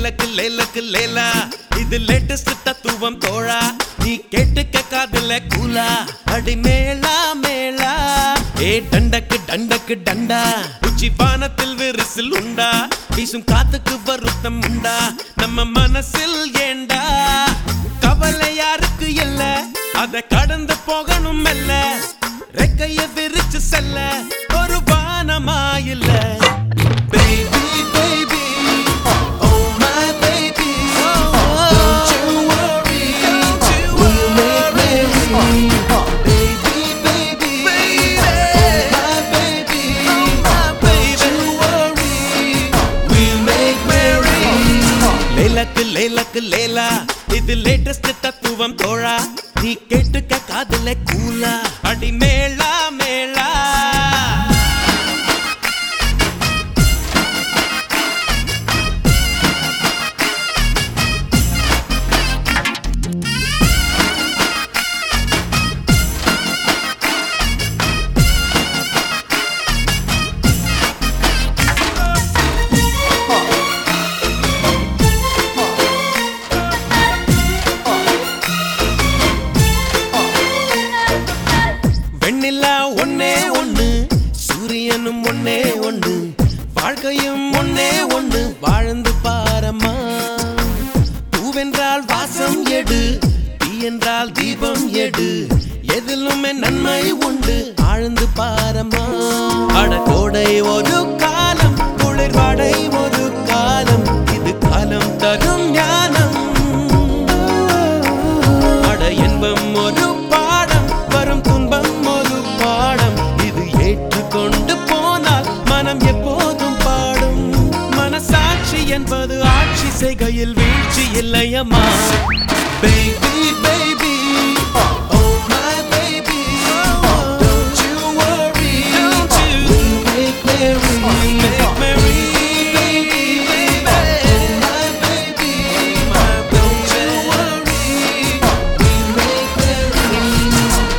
லேலக்கு லேலக்கு லேலா. இது லேட்டஸ்ட் தத்துவம் தோழா. நீ கேட்டுக்க காதுல கூலா. அடி மேளா மேளா ஏ டண்டக்கு டண்டக்கு டண்டா. உச்சி பானத்தில் விரிசில் உண்டா. வீசும் காத்துக்கு வருத்தம் உண்டா. நம்ம மனசில் ஏண்டா? கவலை யாருக்கு இல்ல? அத கடந்து போகணும் மெல்ல. ரெக்கைய விரிச்சு செல்ல. ஒரு வானமாயில்ல Baby, baby, இது லேட்டஸ்ட் தத்துவம் தோழா. நீ கேட்டுக்க காதல கூலா. அடி மேளா மேளா. எல்லாம் ஒன்னே ஒண்ணு. சூரியனும் ஒன்னே ஒண்ணு. வாழ்க்கையும் ஒன்னே ஒண்ணு. வாழ்ந்து பாரம்மா. பூவென்றால் வாசம் எடு. தீ என்றால் தீபம் எடு. எதிலுமே நன்மை உண்டு. ஆழ்ந்து பாரம்மா. அட worry, we'll make merry.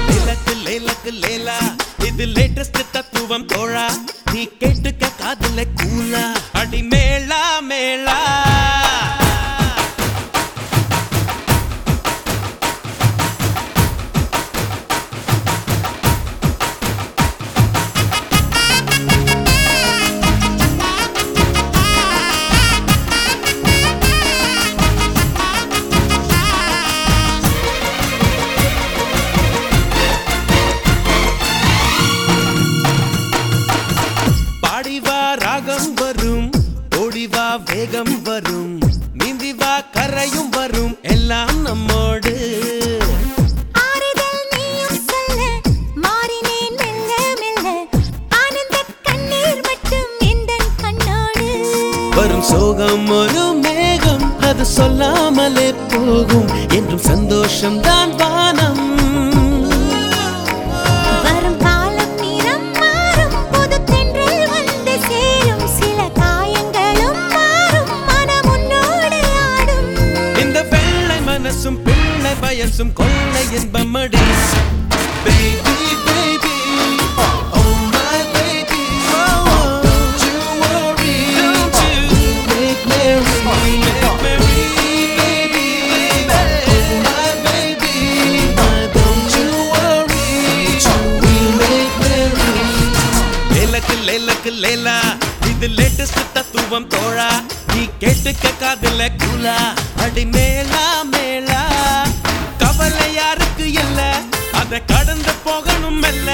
லேலக்கு லேலக்கு லேலா இது லேட்டஸ்ட் தத்துவம் தோழா. நீ கேட்டுக்க காதுல கூலா. வேகம் வரும் நீந்திவா கரையும் வரும் எல்லாம் நம்மோடு. வரும் சோகம் ஒரு மேகம் அது சொல்லாமலே போகும். என்றும் சந்தோஷம் தான் make merry. லேலக்கு லேலக்கு லேலா. இது லேட்டஸ்ட் தத்துவம் தோழா. நீ கேட்டுக்க காதுல கூலா. அடி மேலா மேலா. கவலை யாருக்கு இல்ல? அதை கடந்து போகணும் மெல்ல.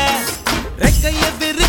ரெக்கைய விரு